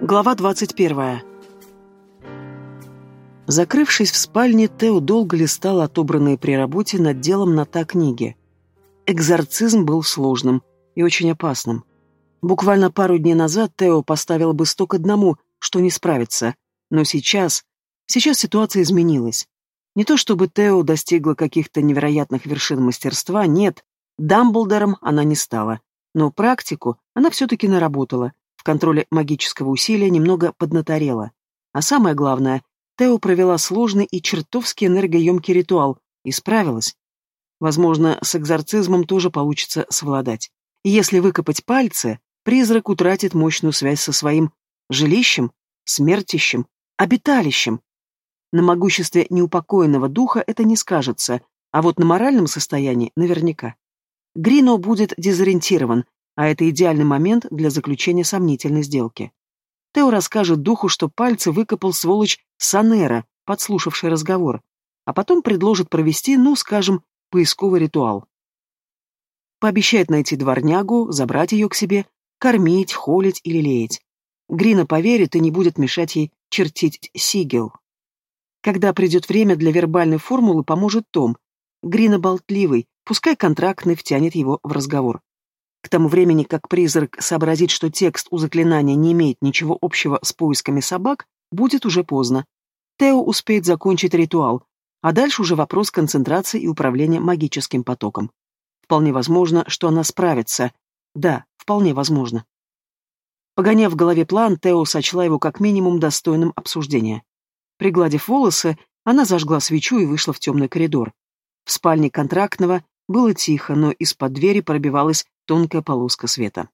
Глава 21. Закрывшись в спальне, Тео долго листал отобранные при работе над делом на та книги. Экзорцизм был сложным и очень опасным. Буквально пару дней назад Тео поставил бы сто одному, что не справится, но сейчас... Сейчас ситуация изменилась. Не то чтобы Тео достигла каких-то невероятных вершин мастерства, нет, Дамблдором она не стала, но практику она все-таки наработала, в контроле магического усилия немного поднаторела. А самое главное, Тео провела сложный и чертовски энергоемкий ритуал и справилась. Возможно, с экзорцизмом тоже получится совладать. если выкопать пальцы, призрак утратит мощную связь со своим жилищем, смертищем, обиталищем. На могуществе неупокоенного духа это не скажется, а вот на моральном состоянии наверняка. Грино будет дезориентирован, а это идеальный момент для заключения сомнительной сделки. Тео расскажет духу, что пальцы выкопал сволочь Санера, подслушавший разговор, а потом предложит провести, ну, скажем, поисковый ритуал. Пообещает найти дворнягу, забрать ее к себе, кормить, холить или леять. Грина поверит и не будет мешать ей чертить сигел. Когда придет время для вербальной формулы, поможет Том. Грина болтливый, пускай контрактный втянет его в разговор. К тому времени, как призрак сообразит, что текст у заклинания не имеет ничего общего с поисками собак, будет уже поздно. Тео успеет закончить ритуал, а дальше уже вопрос концентрации и управления магическим потоком. Вполне возможно, что она справится. Да, вполне возможно. Погоняв в голове план, Тео сочла его как минимум достойным обсуждения. Пригладив волосы, она зажгла свечу и вышла в темный коридор. В спальне контрактного было тихо, но из-под двери пробивалась тонкая полоска света.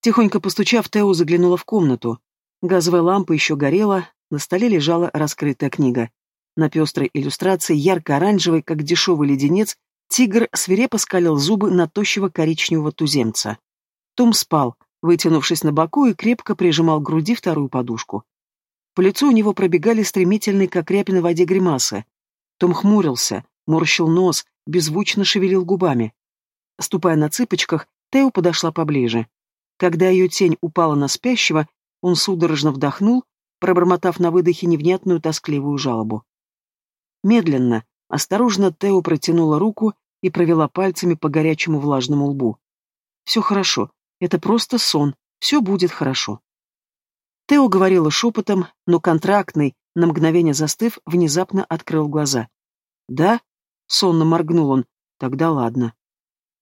Тихонько постучав, Тео заглянула в комнату. Газовая лампа еще горела, на столе лежала раскрытая книга. На пестрой иллюстрации, ярко-оранжевой, как дешевый леденец, тигр свирепо скалил зубы на тощего коричневого туземца. Том спал, вытянувшись на боку и крепко прижимал к груди вторую подушку. По лицу у него пробегали стремительные, как рябь на воде, гримасы. Том хмурился, морщил нос, беззвучно шевелил губами. Ступая на цыпочках, Тео подошла поближе. Когда ее тень упала на спящего, он судорожно вдохнул, пробормотав на выдохе невнятную тоскливую жалобу. Медленно, осторожно Тео протянула руку и провела пальцами по горячему влажному лбу. «Все хорошо, это просто сон, все будет хорошо». Тео говорила шепотом, но контрактный, на мгновение застыв, внезапно открыл глаза. «Да?» — сонно моргнул он. «Тогда ладно».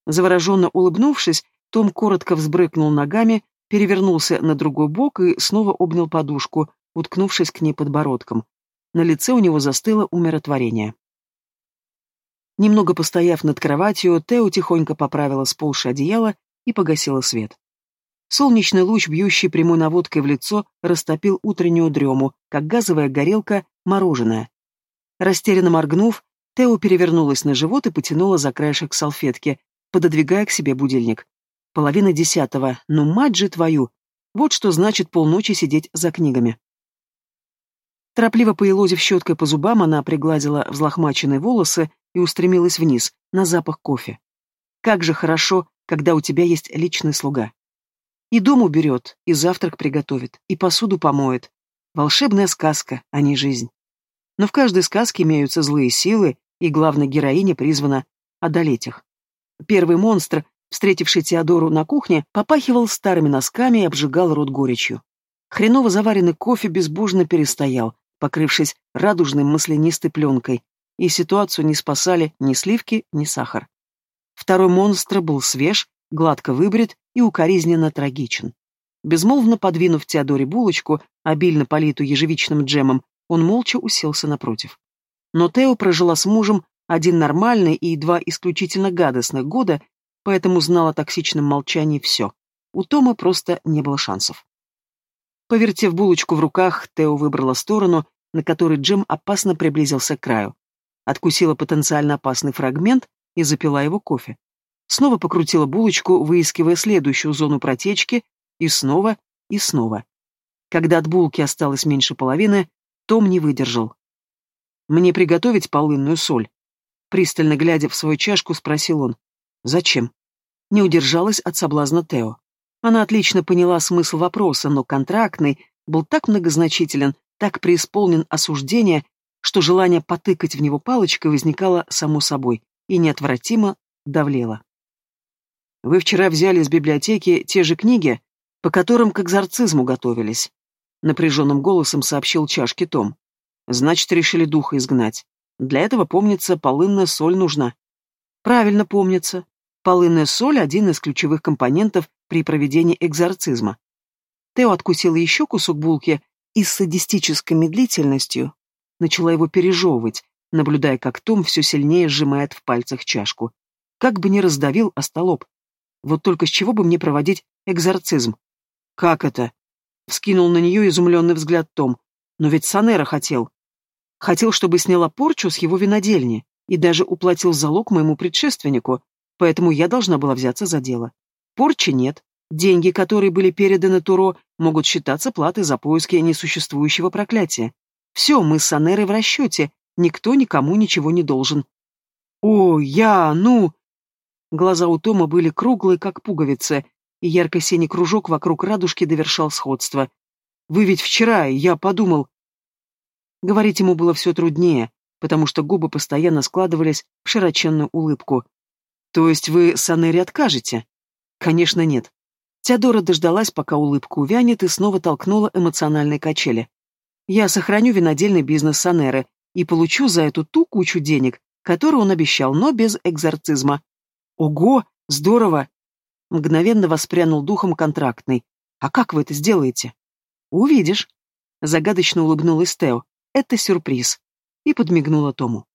Завороженно улыбнувшись, Том коротко взбрыкнул ногами, перевернулся на другой бок и снова обнял подушку, уткнувшись к ней подбородком. На лице у него застыло умиротворение. Немного постояв над кроватью, Тео тихонько поправила сползшее одеяло и погасила свет. Солнечный луч, бьющий прямой наводкой в лицо, растопил утреннюю дрему, как газовая горелка, мороженое. Растерянно моргнув, Тео перевернулась на живот и потянула за краешек салфетки, пододвигая к себе будильник. Половина десятого, ну мать же твою! Вот что значит полночи сидеть за книгами. Торопливо поелозив щеткой по зубам, она пригладила взлохмаченные волосы и устремилась вниз, на запах кофе. Как же хорошо, когда у тебя есть личный слуга. И дом уберет, и завтрак приготовит, и посуду помоет. Волшебная сказка, а не жизнь. Но в каждой сказке имеются злые силы, и главная героиня призвана одолеть их. Первый монстр, встретивший Теодору на кухне, попахивал старыми носками и обжигал рот горечью. Хреново заваренный кофе безбожно перестоял, покрывшись радужной маслянистой пленкой, и ситуацию не спасали ни сливки, ни сахар. Второй монстр был свеж, гладко выбрит и укоризненно трагичен. Безмолвно подвинув Теодоре булочку, обильно политую ежевичным джемом, он молча уселся напротив. Но Тео прожила с мужем один нормальный и два исключительно гадостных года, поэтому знал о токсичном молчании все. У Тома просто не было шансов. Повертев булочку в руках, Тео выбрала сторону, на которой Джим опасно приблизился к краю. Откусила потенциально опасный фрагмент и запила его кофе. Снова покрутила булочку, выискивая следующую зону протечки, и снова, и снова. Когда от булки осталось меньше половины, Том не выдержал. «Мне приготовить полынную соль?» Пристально глядя в свою чашку, спросил он. «Зачем?» Не удержалась от соблазна Тео. Она отлично поняла смысл вопроса, но контрактный, был так многозначителен, так преисполнен осуждения, что желание потыкать в него палочкой возникало само собой и неотвратимо давлело. «Вы вчера взяли из библиотеки те же книги, по которым к экзорцизму готовились», — напряженным голосом сообщил чашке Том. «Значит, решили духа изгнать. Для этого, помнится, полынная соль нужна». «Правильно помнится. Полынная соль — один из ключевых компонентов при проведении экзорцизма». Тео откусила еще кусок булки и с садистической медлительностью начала его пережевывать, наблюдая, как Том все сильнее сжимает в пальцах чашку. Как бы ни раздавил остолоп. Вот только с чего бы мне проводить экзорцизм? Как это? Вскинул на нее изумленный взгляд Том. Но ведь Санера хотел. Хотел, чтобы сняла порчу с его винодельни и даже уплатил залог моему предшественнику, поэтому я должна была взяться за дело. Порчи нет. Деньги, которые были переданы Туро, могут считаться платой за поиски несуществующего проклятия. Все, мы с Санерой в расчете, никто никому ничего не должен. О, я, ну... Глаза у Тома были круглые, как пуговицы, и ярко-синий кружок вокруг радужки довершал сходство. Вы ведь вчера, я подумал... Говорить ему было все труднее, потому что губы постоянно складывались в широченную улыбку. То есть вы Санере откажете? Конечно, нет. Теодора дождалась, пока улыбка увянет, и снова толкнула эмоциональные качели. Я сохраню винодельный бизнес Санеры и получу за эту ту кучу денег, которую он обещал, но без экзорцизма. Ого, здорово! Мгновенно воспрянул духом контрактный. А как вы это сделаете? Увидишь. Загадочно улыбнулась Тео. Это сюрприз. И подмигнула Тому.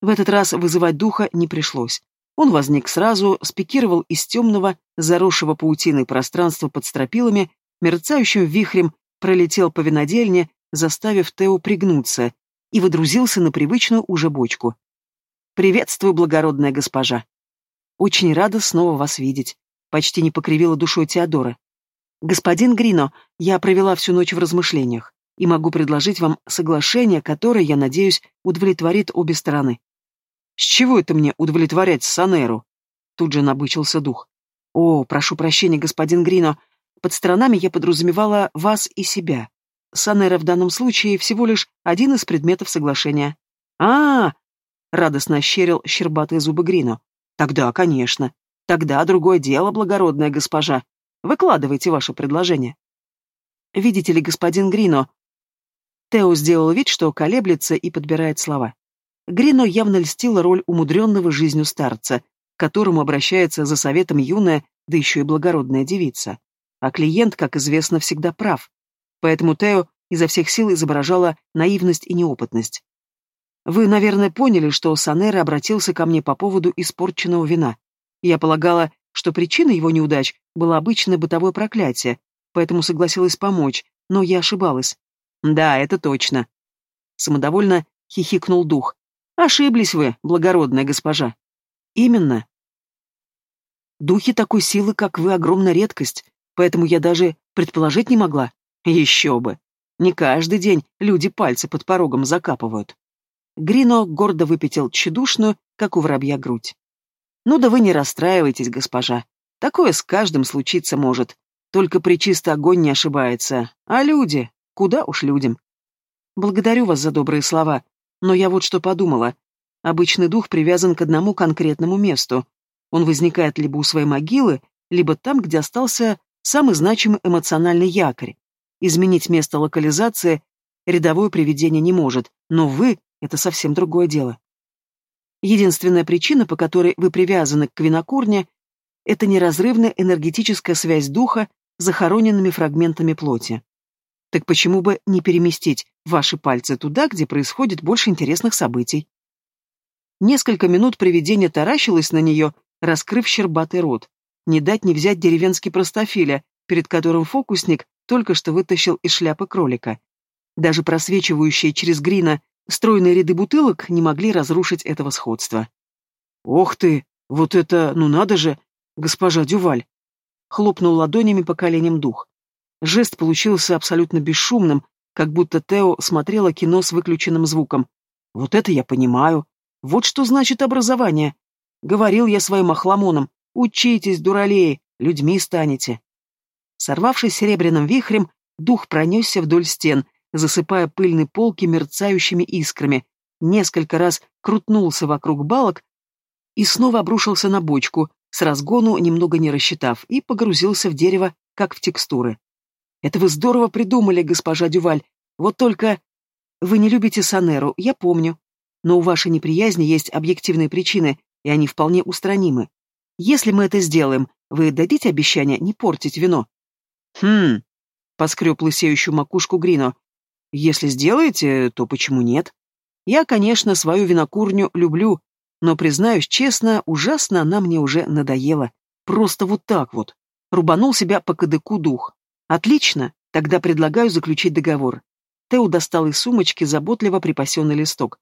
В этот раз вызывать духа не пришлось. Он возник сразу, спикировал из темного, заросшего паутиной пространства под стропилами, мерцающим вихрем пролетел по винодельне, заставив Тео пригнуться, и выдрузился на привычную уже бочку. «Приветствую, благородная госпожа!» «Очень рада снова вас видеть», — почти не покривила душой Теодора. «Господин Грино, я провела всю ночь в размышлениях и могу предложить вам соглашение, которое, я надеюсь, удовлетворит обе стороны». «С чего это мне удовлетворять Санеру?» Тут же набычился дух. «О, прошу прощения, господин Грино, под сторонами я подразумевала вас и себя. Санера в данном случае всего лишь один из предметов соглашения. а, -а, -а радостно ощерил щербатые зубы Грино. «Тогда, конечно. Тогда другое дело, благородная госпожа. Выкладывайте ваше предложение». «Видите ли, господин Грино...» Тео сделал вид, что колеблется и подбирает слова. Грино явно льстила роль умудренного жизнью старца, к которому обращается за советом юная, да еще и благородная девица. А клиент, как известно, всегда прав. Поэтому Тео изо всех сил изображала наивность и неопытность. Вы, наверное, поняли, что Санера обратился ко мне по поводу испорченного вина. Я полагала, что причиной его неудач было обычное бытовое проклятие, поэтому согласилась помочь, но я ошибалась. Да, это точно. Самодовольно хихикнул дух. Ошиблись вы, благородная госпожа. Именно. Духи такой силы, как вы, огромная редкость, поэтому я даже предположить не могла, еще бы. Не каждый день люди пальцы под порогом закапывают. Грино гордо выпятил тщедушную, как у воробья, грудь. Ну да вы не расстраивайтесь, госпожа. Такое с каждым случиться может. Только причистый огонь не ошибается. А люди? Куда уж людям? Благодарю вас за добрые слова, но я вот что подумала. Обычный дух привязан к одному конкретному месту. Он возникает либо у своей могилы, либо там, где остался самый значимый эмоциональный якорь. Изменить место локализации рядовое привидение не может, но вы — это совсем другое дело. Единственная причина, по которой вы привязаны к винокурне, это неразрывная энергетическая связь духа с захороненными фрагментами плоти. Так почему бы не переместить ваши пальцы туда, где происходит больше интересных событий? Несколько минут привидение таращилось на нее, раскрыв щербатый рот. Не дать не взять деревенский простофиля, перед которым фокусник только что вытащил из шляпы кролика. Даже просвечивающие через Грина стройные ряды бутылок не могли разрушить этого сходства. «Ох ты! Вот это, ну надо же! Госпожа Дюваль!» Хлопнул ладонями по коленям дух. Жест получился абсолютно бесшумным, как будто Тео смотрела кино с выключенным звуком. «Вот это я понимаю. Вот что значит образование. Говорил я своим охламонам. Учитесь, дуралеи, людьми станете. Сорвавшись серебряным вихрем, Дух пронесся вдоль стен, засыпая пыльные полки мерцающими искрами, несколько раз крутнулся вокруг балок и снова обрушился на бочку, с разгону немного не рассчитав, и погрузился в дерево, как в текстуры. «Это вы здорово придумали, госпожа Дюваль. Вот только... Вы не любите Санеру, я помню. Но у вашей неприязни есть объективные причины, и они вполне устранимы. Если мы это сделаем, вы дадите обещание не портить вино?» «Хм...» — поскреб лысеющую макушку Грино. «Если сделаете, то почему нет? Я, конечно, свою винокурню люблю, но, признаюсь честно, ужасно она мне уже надоела. Просто вот так вот. Рубанул себя по кадыку дух. Отлично, тогда предлагаю заключить договор. Тео достал из сумочки заботливо припасенный листок.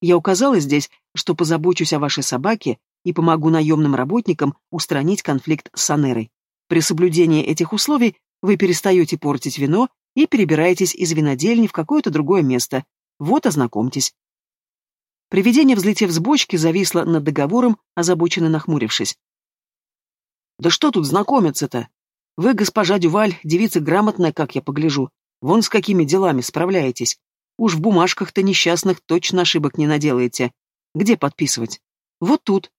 Я указала здесь, что позабочусь о вашей собаке и помогу наемным работникам устранить конфликт с Санерой. При соблюдении этих условий вы перестаете портить вино и перебираетесь из винодельни в какое-то другое место. Вот, ознакомьтесь. Привидение, взлетев с бочки, зависло над договором, озабоченно нахмурившись. «Да что тут знакомиться-то? Вы, госпожа Дюваль, девица грамотная, как я погляжу. Вон с какими делами справляетесь. Уж в бумажках-то несчастных точно ошибок не наделаете. Где подписывать? Вот тут.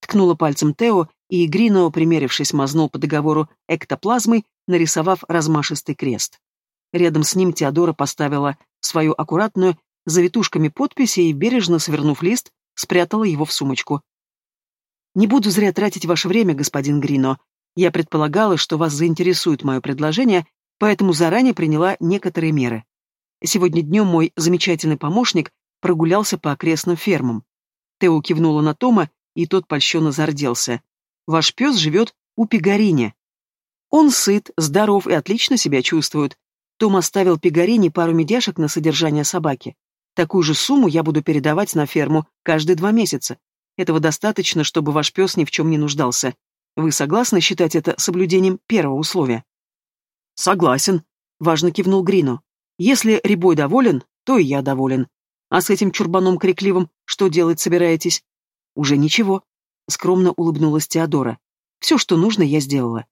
Ткнула пальцем Тео, и Грино, примерившись, мазнул по договору эктоплазмой, нарисовав размашистый крест. Рядом с ним Теодора поставила свою аккуратную завитушками подписи и, бережно свернув лист, спрятала его в сумочку. «Не буду зря тратить ваше время, господин Грино. Я предполагала, что вас заинтересует мое предложение, поэтому заранее приняла некоторые меры. Сегодня днем мой замечательный помощник прогулялся по окрестным фермам. Тео кивнула на Тома, и тот польщенно зарделся. «Ваш пес живет у Пигарине. Он сыт, здоров и отлично себя чувствует. Том оставил Пигарине пару медяшек на содержание собаки. Такую же сумму я буду передавать на ферму каждые два месяца. Этого достаточно, чтобы ваш пес ни в чем не нуждался. Вы согласны считать это соблюдением первого условия? Согласен, важно кивнул Грино. Если Рябой доволен, то и я доволен. А с этим чурбаном крикливым что делать собираетесь? Уже ничего. Скромно улыбнулась Теодора. Все, что нужно, я сделала.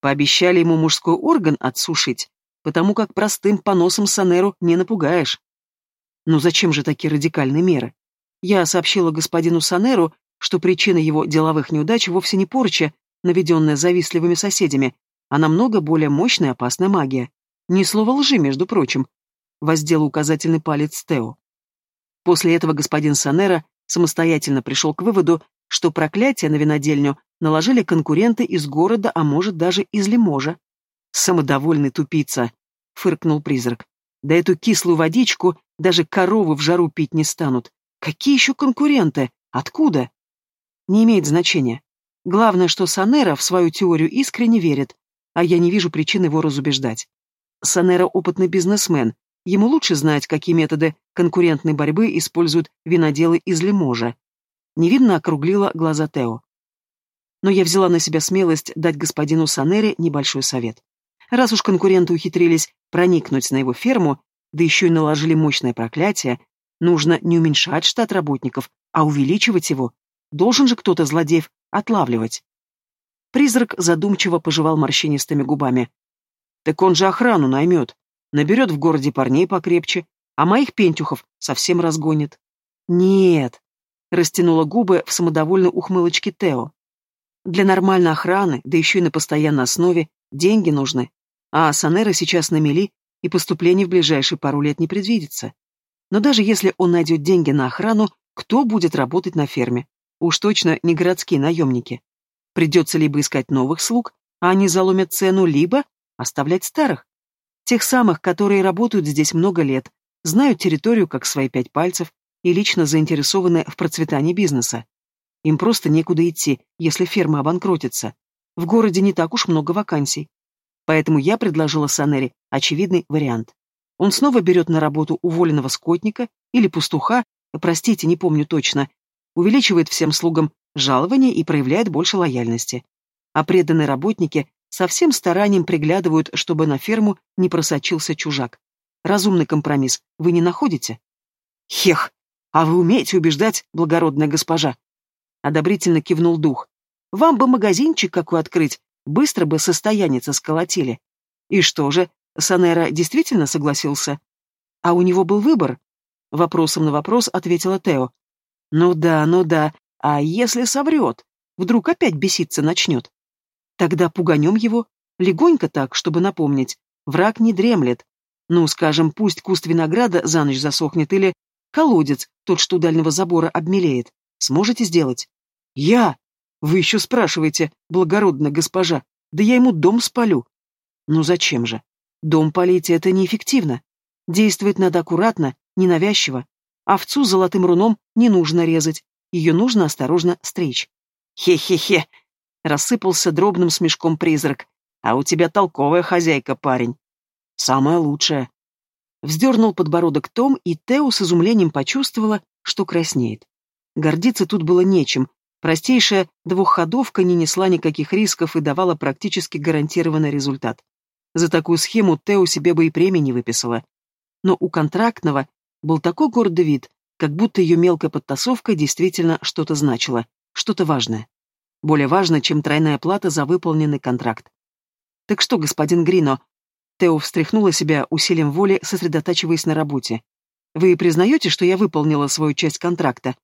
Пообещали ему мужской орган отсушить, потому как простым поносом Санеру не напугаешь. Но зачем же такие радикальные меры? Я сообщила господину Санеру, что причина его деловых неудач вовсе не порча, наведенная завистливыми соседями, а намного более мощная опасная магия. Ни слова лжи, между прочим. Воздел указательный палец Тео. После этого господин Санера самостоятельно пришел к выводу, что проклятие на винодельню наложили конкуренты из города, а может даже из Лиможа. «Самодовольный тупица», — фыркнул призрак. «Да эту кислую водичку даже коровы в жару пить не станут. Какие еще конкуренты? Откуда? Не имеет значения. Главное, что Санера в свою теорию искренне верит, а я не вижу причин его разубеждать. Санера опытный бизнесмен, ему лучше знать, какие методы конкурентной борьбы используют виноделы из Лиможа. Невинно округлила глаза Тео. Но я взяла на себя смелость дать господину Санере небольшой совет. Раз уж конкуренты ухитрились проникнуть на его ферму, да еще и наложили мощное проклятие, нужно не уменьшать штат работников, а увеличивать его. Должен же кто-то злодеев отлавливать. Призрак задумчиво пожевал морщинистыми губами. Так он же охрану наймет. Наберет в городе парней покрепче, а моих пентюхов совсем разгонит. Нет, растянула губы в самодовольной ухмылочке Тео. Для нормальной охраны, да еще и на постоянной основе, деньги нужны. А Санера сейчас на мели и поступлений в ближайшие пару лет не предвидится. Но даже если он найдет деньги на охрану, кто будет работать на ферме? Уж точно не городские наемники. Придется либо искать новых слуг, а они заломят цену, либо оставлять старых. Тех самых, которые работают здесь много лет, знают территорию как свои пять пальцев и лично заинтересованы в процветании бизнеса. Им просто некуда идти, если ферма обанкротится. В городе не так уж много вакансий. Поэтому я предложила Санере очевидный вариант. Он снова берет на работу уволенного скотника или пастуха, простите, не помню точно, увеличивает всем слугам жалование и проявляет больше лояльности. А преданные работники со всем старанием приглядывают, чтобы на ферму не просочился чужак. Разумный компромисс вы не находите? Хех, а вы умеете убеждать, благородная госпожа? Одобрительно кивнул дух. Вам бы магазинчик какой открыть, Быстро бы состоянец сколотили. И что же, Санера действительно согласился? А у него был выбор? Вопросом на вопрос ответила Тео. Ну да, ну да. А если соврет? Вдруг опять беситься начнет? Тогда пуганем его, легонько так, чтобы напомнить. Враг не дремлет. Ну, скажем, пусть куст винограда за ночь засохнет или колодец, тот, что у дальнего забора, обмелеет. Сможете сделать? Я? Вы еще спрашиваете, благородная госпожа. Да я ему дом спалю. Ну зачем же? Дом палить это неэффективно. Действовать надо аккуратно, ненавязчиво. Овцу золотым руном не нужно резать, ее нужно осторожно стричь. Хе-хе-хе, рассыпался дробным смешком призрак. А у тебя толковая хозяйка, парень. Самая лучшая. Вздернул подбородок Том, и Тео с изумлением почувствовала, что краснеет. Гордиться тут было нечем. Простейшая двухходовка не несла никаких рисков и давала практически гарантированный результат. За такую схему Тео себе бы и премии не выписала. Но у контрактного был такой гордый вид, как будто ее мелкая подтасовка действительно что-то значила, что-то важное. Более важно, чем тройная плата за выполненный контракт. «Так что, господин Грино?» Тео встряхнула себя усилием воли, сосредотачиваясь на работе. «Вы признаете, что я выполнила свою часть контракта?»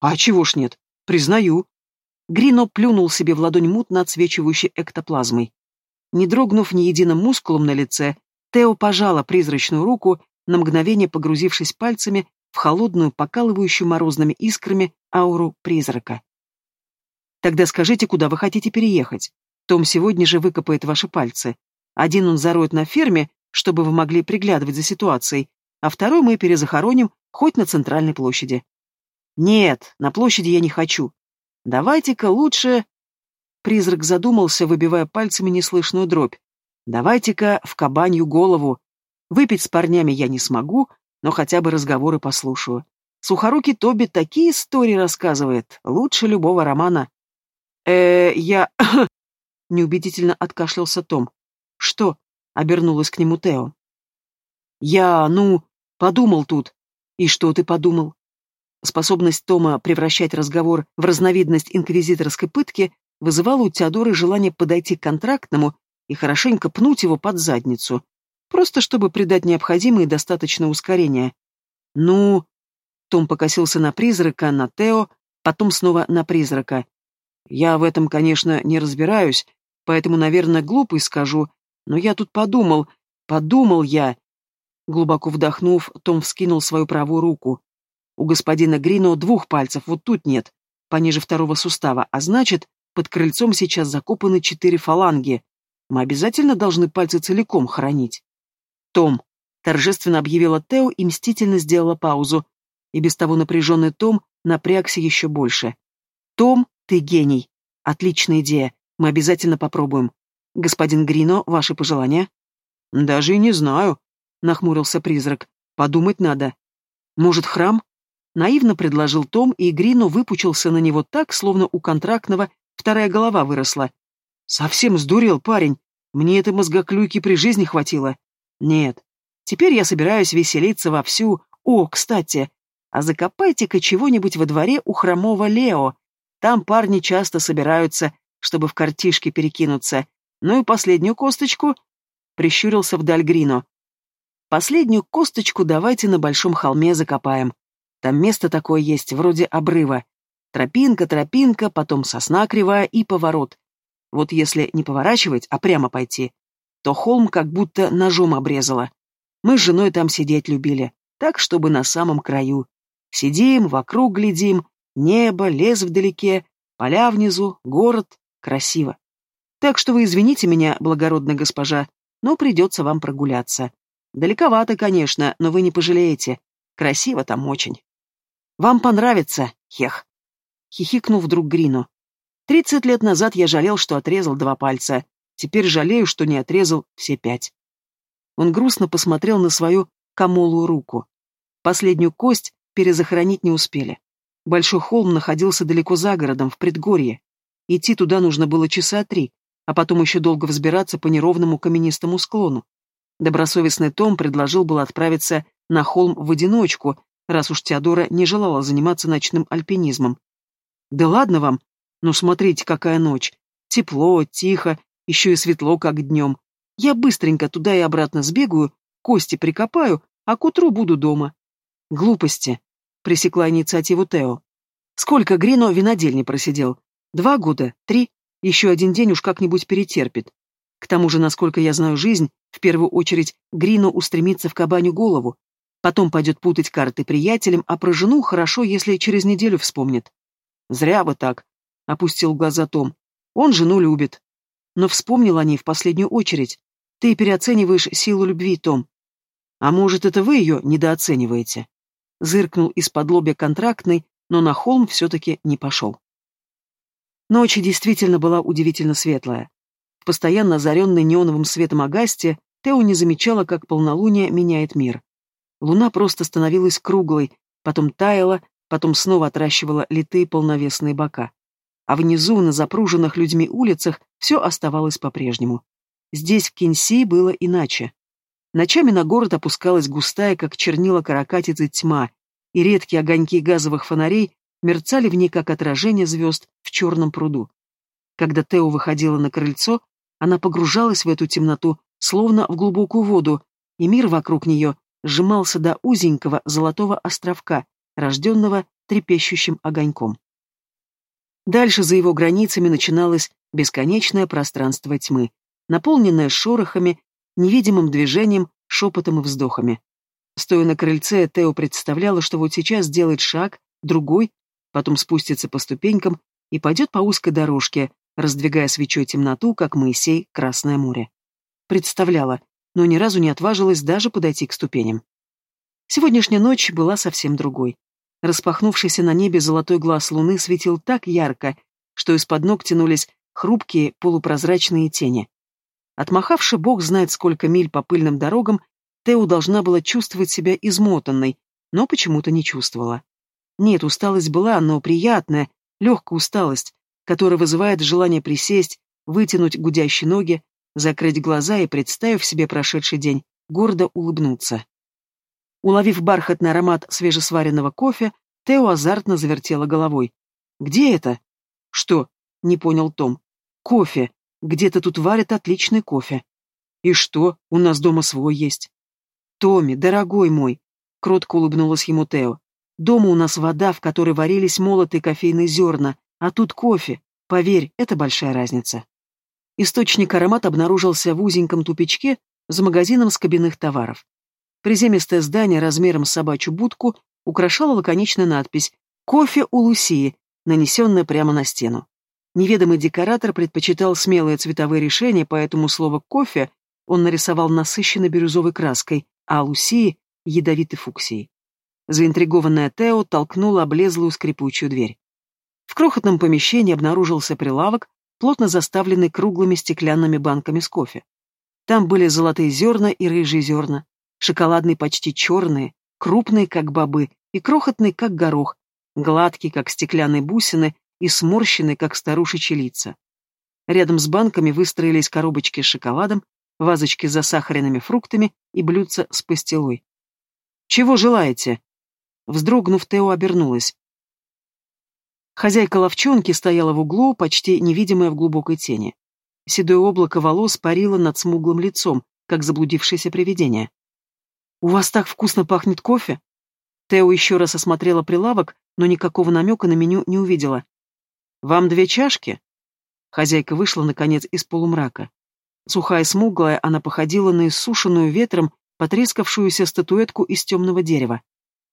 «А чего ж нет? Признаю». Грино плюнул себе в ладонь мутно отсвечивающей эктоплазмой. Не дрогнув ни единым мускулом на лице, Тео пожала призрачную руку, на мгновение погрузившись пальцами в холодную, покалывающую морозными искрами ауру призрака. «Тогда скажите, куда вы хотите переехать? Том сегодня же выкопает ваши пальцы. Один он зароет на ферме, чтобы вы могли приглядывать за ситуацией, а второй мы перезахороним хоть на центральной площади. Нет, на площади я не хочу. Давайте-ка лучше... Призрак задумался, выбивая пальцами неслышную дробь. Давайте-ка в кабанью голову. Выпить с парнями я не смогу, но хотя бы разговоры послушаю. Сухорукий Тоби такие истории рассказывает, лучше любого романа. э я... Неубедительно откашлялся Том. «Что?» — обернулась к нему Тео. «Я, ну, подумал тут». «И что ты подумал?» Способность Тома превращать разговор в разновидность инквизиторской пытки вызывала у Теодоры желание подойти к контрактному и хорошенько пнуть его под задницу, просто чтобы придать необходимое и достаточное ускорение. «Ну...» Том покосился на призрака, на Тео, потом снова на призрака. «Я в этом, конечно, не разбираюсь, поэтому, наверное, глупый скажу, но я тут подумал, подумал я. Глубоко вдохнув, Том вскинул свою правую руку. У господина Грино двух пальцев, вот тут нет, пониже второго сустава, а значит, под крыльцом сейчас закопаны четыре фаланги. Мы обязательно должны пальцы целиком хранить. Том, торжественно объявила Тео и мстительно сделала паузу. И без того напряженный Том напрягся еще больше. Том, ты гений. Отличная идея. Мы обязательно попробуем. Господин Грино, ваши пожелания? Даже и не знаю, нахмурился призрак. Подумать надо. Может, храм? Наивно предложил Том, и Грино выпучился на него так, словно у контрактного вторая голова выросла. Совсем сдурел парень. Мне этой мозгоклюйки при жизни хватило. Нет. Теперь я собираюсь веселиться вовсю. О, кстати, а закопайте-ка чего-нибудь во дворе у хромого Лео. Там парни часто собираются чтобы в картишке перекинуться. Ну и последнюю косточку, прищурился вдаль Грино. Последнюю косточку давайте на большом холме закопаем. Там место такое есть, вроде обрыва. Тропинка, тропинка, потом сосна кривая и поворот. Вот если не поворачивать, а прямо пойти, то холм как будто ножом обрезало. Мы с женой там сидеть любили, так, чтобы на самом краю. Сидим, вокруг глядим, небо, лес вдалеке, поля внизу, город, красиво. Так что вы извините меня, благородная госпожа, но придется вам прогуляться. Далековато, конечно, но вы не пожалеете. Красиво там очень. Вам понравится, хех. Хихикнул вдруг Грину. Тридцать лет назад я жалел, что отрезал два пальца. Теперь жалею, что не отрезал все пять. Он грустно посмотрел на свою камолую руку. Последнюю кость перезахоронить не успели. Большой холм находился далеко за городом, в предгорье. Идти туда нужно было часа три, а потом еще долго взбираться по неровному каменистому склону. Добросовестный Том предложил было отправиться на холм в одиночку, раз уж Теодора не желала заниматься ночным альпинизмом. «Да ладно вам! Ну смотрите, какая ночь! Тепло, тихо, еще и светло, как днем. Я быстренько туда и обратно сбегаю, кости прикопаю, а к утру буду дома. Глупости, пресекла инициативу Тео. Сколько Грино винодельни просидел? Два года? Три? Еще один день уж как-нибудь перетерпит. К тому же, насколько я знаю жизнь, в первую очередь Грино устремится в кабаню голову, потом пойдет путать карты приятелям, а про жену хорошо, если через неделю вспомнит. Зря бы так, — опустил глаза Том. Он жену любит. Но вспомнил о ней в последнюю очередь. Ты переоцениваешь силу любви, Том. А может, это вы ее недооцениваете? Зыркнул из-под лобья контрактный, но на холм все-таки не пошел. Ночь действительно была удивительно светлая. Постоянно озаренной неоновым светом Агасте Тео не замечала, как полнолуние меняет мир. Луна просто становилась круглой, потом таяла, потом снова отращивала литые полновесные бока. А внизу, на запруженных людьми улицах, все оставалось по-прежнему. Здесь, в Кинси, было иначе. Ночами на город опускалась густая, как чернила каракатицы, тьма, и редкие огоньки газовых фонарей мерцали в ней, как отражение звезд в черном пруду. Когда Тео выходила на крыльцо, она погружалась в эту темноту, словно в глубокую воду, и мир вокруг нее сжимался до узенького золотого островка, рожденного трепещущим огоньком. Дальше за его границами начиналось бесконечное пространство тьмы, наполненное шорохами, невидимым движением, шепотом и вздохами. Стоя на крыльце, Тео представляла, что вот сейчас сделает шаг, другой, потом спустится по ступенькам и пойдет по узкой дорожке, раздвигая свечой темноту, как Моисей Красное море. Представляла, но ни разу не отважилась даже подойти к ступеням. Сегодняшняя ночь была совсем другой. Распахнувшийся на небе золотой глаз луны светил так ярко, что из-под ног тянулись хрупкие полупрозрачные тени. Отмахавши бог знает сколько миль по пыльным дорогам, Тео должна была чувствовать себя измотанной, но почему-то не чувствовала. Нет, усталость была, но приятная, легкая усталость, которая вызывает желание присесть, вытянуть гудящие ноги, закрыть глаза и, представив себе прошедший день, гордо улыбнуться. Уловив бархатный аромат свежесваренного кофе, Тео азартно завертела головой. «Где это?» «Что?» — не понял Том. «Кофе. Где-то тут варят отличный кофе». «И что? У нас дома свой есть». «Томми, дорогой мой!» — кротко улыбнулась ему Тео. «Дома у нас вода, в которой варились молотые кофейные зерна, а тут кофе. Поверь, это большая разница». Источник аромата обнаружился в узеньком тупичке за магазином скобяных товаров. Приземистое здание размером с собачью будку украшала лаконичная надпись «Кофе у Лусии», нанесенная прямо на стену. Неведомый декоратор предпочитал смелые цветовые решения, поэтому слово «кофе» он нарисовал насыщенной бирюзовой краской, а Лусии — ядовитой фуксией. Заинтригованная Тео толкнула облезлую скрипучую дверь. В крохотном помещении обнаружился прилавок, плотно заставленный круглыми стеклянными банками с кофе. Там были золотые зерна и рыжие зерна, шоколадные почти черные, крупные, как бобы, и крохотные, как горох, гладкие, как стеклянные бусины, и сморщенные, как старушечьи лица. Рядом с банками выстроились коробочки с шоколадом, вазочки с засахаренными фруктами и блюдца с пастилой. «Чего желаете?» Вздрогнув, Тео обернулась. Хозяйка ловчонки стояла в углу, почти невидимая в глубокой тени. Седое облако волос парило над смуглым лицом, как заблудившееся привидение. «У вас так вкусно пахнет кофе?» Тео еще раз осмотрела прилавок, но никакого намека на меню не увидела. «Вам две чашки?» Хозяйка вышла, наконец, из полумрака. Сухая смуглая, она походила на иссушенную ветром потрескавшуюся статуэтку из темного дерева.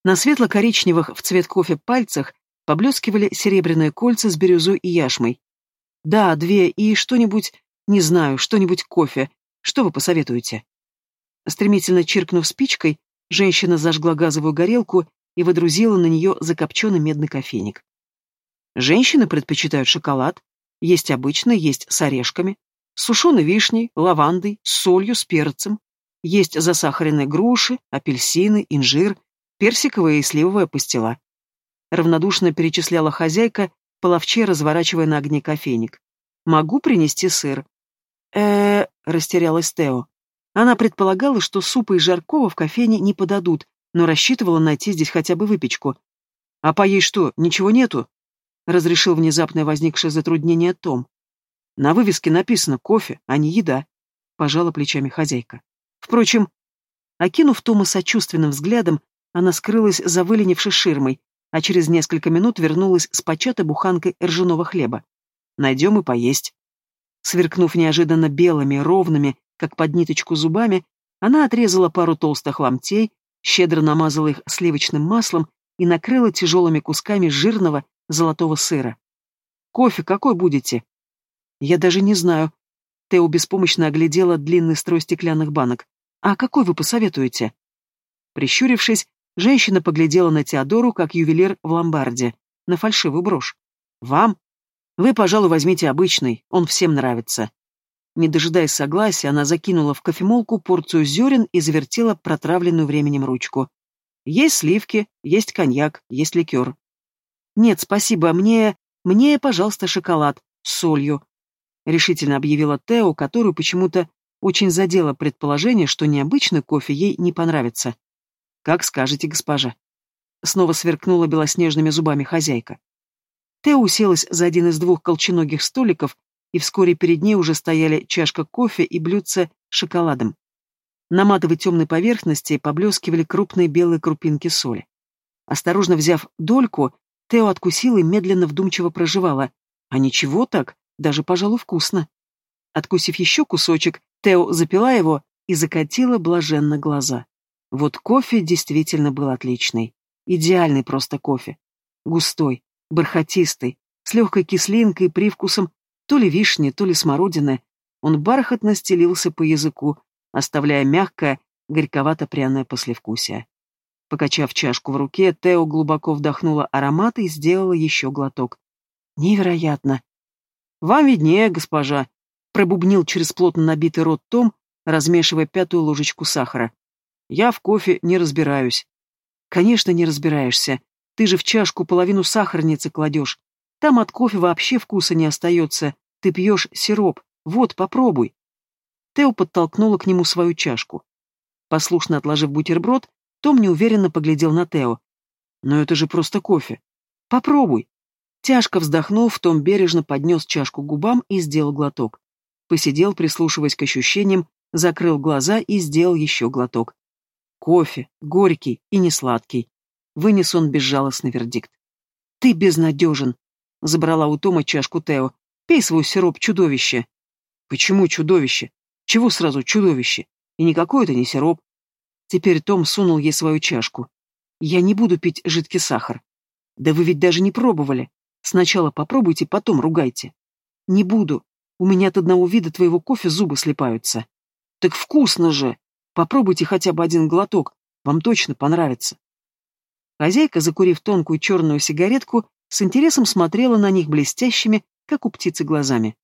На светло-коричневых в цвет кофе пальцах поблескивали серебряные кольца с бирюзой и яшмой. «Да, две, и что-нибудь, не знаю, что-нибудь кофе. Что вы посоветуете?» Стремительно чиркнув спичкой, женщина зажгла газовую горелку и водрузила на нее закопченный медный кофейник. Женщины предпочитают шоколад. Есть обычный, есть с орешками. С сушеной вишней, лавандой, с солью, с перцем. Есть засахаренные груши, апельсины, инжир, персиковая и сливовая пастила. Равнодушно перечисляла хозяйка, половче разворачивая на огне кофейник. «Могу принести сыр?» э растерялась Тео. Она предполагала, что супа из жаркого в кофейне не подадут, но рассчитывала найти здесь хотя бы выпечку. «А поесть что, ничего нету?» — разрешил внезапное возникшее затруднение Том. «На вывеске написано кофе, а не еда». пожала плечами хозяйка. Впрочем, окинув Тома сочувственным взглядом, она скрылась за выленившей ширмой, а через несколько минут вернулась с початой буханкой ржаного хлеба. Найдем и поесть. Сверкнув неожиданно белыми, ровными, как под ниточку зубами, она отрезала пару толстых ломтей, щедро намазала их сливочным маслом и накрыла тяжелыми кусками жирного золотого сыра. «Кофе какой будете?» «Я даже не знаю». Тео беспомощно оглядела длинный строй стеклянных банок. «А какой вы посоветуете?» Прищурившись, женщина поглядела на Теодору, как ювелир в ломбарде, на фальшивую брошь. «Вам? Вы, пожалуй, возьмите обычный, он всем нравится». Не дожидаясь согласия, она закинула в кофемолку порцию зерен и завертела протравленную временем ручку. Есть сливки, есть коньяк, есть ликер. Нет, спасибо, мне... мне, пожалуйста, шоколад с солью. Решительно объявила Тео, которую почему-то очень задело предположение, что необычный кофе ей не понравится. Как скажете, госпожа. Снова сверкнула белоснежными зубами хозяйка. Тео уселась за один из двух колченогих столиков, и вскоре перед ней уже стояли чашка кофе и блюдце с шоколадом. На матовой темной поверхности поблескивали крупные белые крупинки соли. Осторожно взяв дольку, Тео откусила и медленно вдумчиво проживала. А ничего так, даже, пожалуй, вкусно. Откусив еще кусочек, Тео запила его и закатила блаженно глаза. Вот кофе действительно был отличный. Идеальный просто кофе. Густой, бархатистый, с легкой кислинкой и привкусом то ли вишни, то ли смородины. Он бархатно стелился по языку, оставляя мягкое, горьковато-пряное послевкусие. Покачав чашку в руке, Тео глубоко вдохнула аромат и сделала еще глоток. Невероятно. «Вам виднее, госпожа», — пробубнил через плотно набитый рот Том, размешивая пятую ложечку сахара. «Я в кофе не разбираюсь». «Конечно, не разбираешься. Ты же в чашку половину сахарницы кладешь. Там от кофе вообще вкуса не остается. Ты пьешь сироп. Вот, попробуй». Тео подтолкнула к нему свою чашку. Послушно отложив бутерброд, том неуверенно поглядел на Тео. «Но это же просто кофе. Попробуй». Тяжко вздохнув, Том бережно поднес чашку к губам и сделал глоток. Посидел, прислушиваясь к ощущениям, закрыл глаза и сделал еще глоток. Кофе, горький и несладкий. Вынес он безжалостный вердикт. «Ты безнадежен», — забрала у Тома чашку Тео. «Пей свой сироп, чудовище». «Почему чудовище? Чего сразу чудовище? И никакой это не сироп. Теперь Том сунул ей свою чашку. Я не буду пить жидкий сахар. Да вы ведь даже не пробовали. Сначала попробуйте, потом ругайте. Не буду. У меня от одного вида твоего кофе зубы слепаются. Так вкусно же! Попробуйте хотя бы один глоток. Вам точно понравится. Хозяйка, закурив тонкую черную сигаретку, с интересом смотрела на них блестящими, как у птицы, глазами.